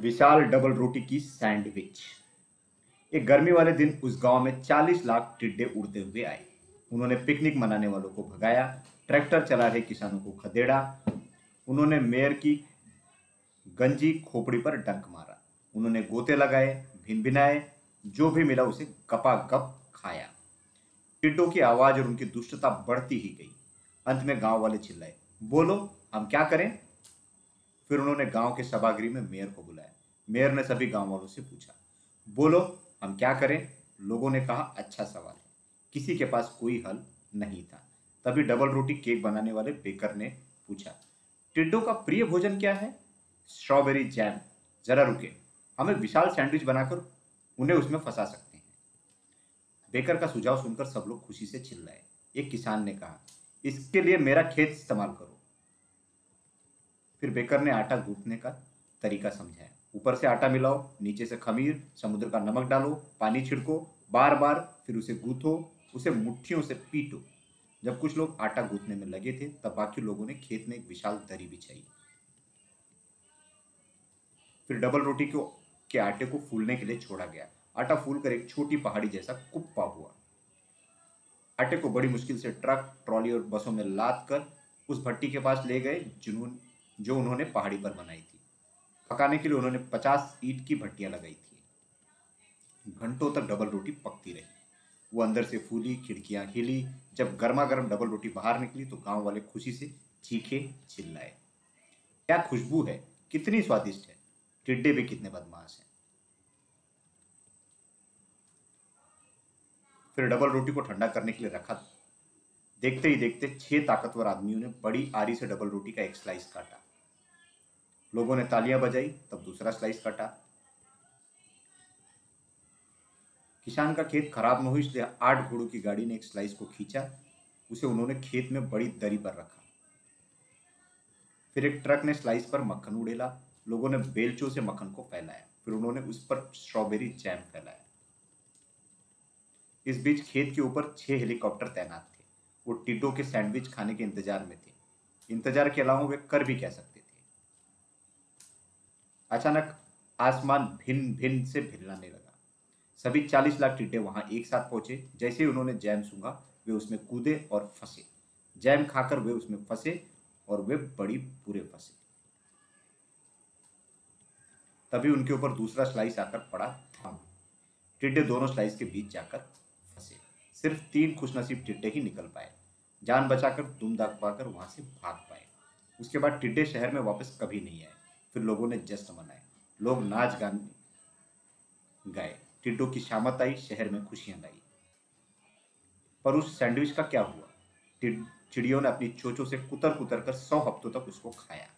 विशाल double रोटी की sandwich. एक गर्मी वाले दिन उस गाँव में 40 लाख टिड्डे उड़ते हुए आए। उन्होंने पिकनिक मनाने वालों को भगाया, ट्रैक्टर चला रहे किसानों को खदेड़ा। उन्होंने मेयर की गंजी खोपड़ी पर डंक मारा। उन्होंने गोते लगाए भिन भिनाए जो भी मिला उसे गपा गप खाया। टिड्डों की आवाज़ और उनकी दुष्टता बढ़ती ही गई। अंत में गाँव वाले चिल्लाए, बोलो, हम क्या करें? फिर उन्होंने गाँव के सभागृह में मेयर को बुलाया। मेयर ने सभी गाँव वालों से पूछा, बोलो, हम क्या करें? लोगों ने कहा अच्छा सवाल है। किसी के पास कोई हल नहीं था। तभी डबल रोटी केक बनाने वाले बेकर ने पूछा, टिड्डो का प्रिय भोजन क्या है? Strawberry jam. जरा रुके। हमें विशाल सैंडविच बनाकर उन्हें उसमें फंसा सकते हैं। बेकर का सुझाव सुनकर सब लोग खुशी से चिल्लाए। एक किसान ने कहा, इसके लिए मेरा खेत इस्तेमाल करो। फिर बेकर ने आटा गूंथने का तरीका समझाया। ऊपर से आटा मिलाओ, नीचे से खमीर, समुद्र का नमक डालो, पानी छिड़को बार बार फिर उसे गूथो, उसे मुट्ठियों से पीटो। जब कुछ लोग आटा गूंथने में लगे थे, तब बाकी लोगों ने खेत में एक विशाल दरी बिछाई। फिर डबल रोटी को, के आटे को फूलने के लिए छोड़ा गया। आटा फूलकर एक छोटी पहाड़ी जैसा कुप्पा हुआ। आटे को बड़ी मुश्किल से ट्रक, ट्रॉली और बसों में लाद कर उस भट्टी के पास ले गए जिन्होंने जो उन्होंने पहाड़ी पर बनाई थी। पकाने के लिए उन्होंने पचास ईट की भट्टियाँ लगाई थी। घंटों तक डबल रोटी पकती रही। वो अंदर से फूली, खिड़कियाँ हिली। जब गर्मा गर्म डबल रोटी बाहर निकली तो गाँव वाले खुशी से चीखे चिल्लाए। क्या खुशबू है? कितनी स्वादिष्ट है। टिड्डे भी कितने बदमाश हैं। फिर डबल रोटी को ठंडा करने के लिए रखा। देखते ही देखते छह ताकतवर आदमियों ने बड़ी आरी से डबल रोटी का एक स्लाइस काटा। लोगों ने तालियाँ बजाई, तब दूसरा स्लाइस कटा। किसान का खेत खराब न हो, इसलिए आठ घोड़ों की गाड़ी ने एक स्लाइस को खींचा। उसे उन्होंने खेत में बड़ी दरी पर रखा। फिर एक ट्रक ने स्लाइस पर मक्खन उड़ेला। लोगों ने बेलचों से मक्खन को फैलाया। फिर उन्होंने उस पर स्ट्रॉबेरी जैम फैलाया। इस बीच खेत के ऊपर छह हेलीकॉप्टर तैनात थे। वो टिटो के सैंडविच खाने के इंतज़ार में थे। इंतज़ार के अलावा वे कर भी कह सकते? अचानक आसमान भिन्न भिन्न से भिलने लगा। सभी चालीस लाख टिड्डे वहाँ एक साथ पहुँचे। जैसे ही उन्होंने जैम सूंघा, वे उसमें कूदे और फंसे। जैम खाकर वे उसमें फंसे और वे बड़ी बुरे फंसे। तभी उनके ऊपर दूसरा स्लाइस आकर पड़ा था। टिड्डे दोनों स्लाइस के बीच जाकर फंसे। सिर्फ़ तीन खुशनसीब टिड्डे ही निकल पाए। जान बचाकर, दुम दाग पाकर वहाँ से भाग पाए। उसके बाद टिड्डे शहर में वापस कभी नहीं आए। फिर लोगों ने जश्न मनाए। लोग नाच गान गाए। टिड्डो की शामत आई, शहर में खुशियाँ लाई। पर उस सैंडविच का क्या हुआ? चिड़ियों ने अपनी चोचों से कुतर कुतर कर सौ हफ्तों तक उसको खाया।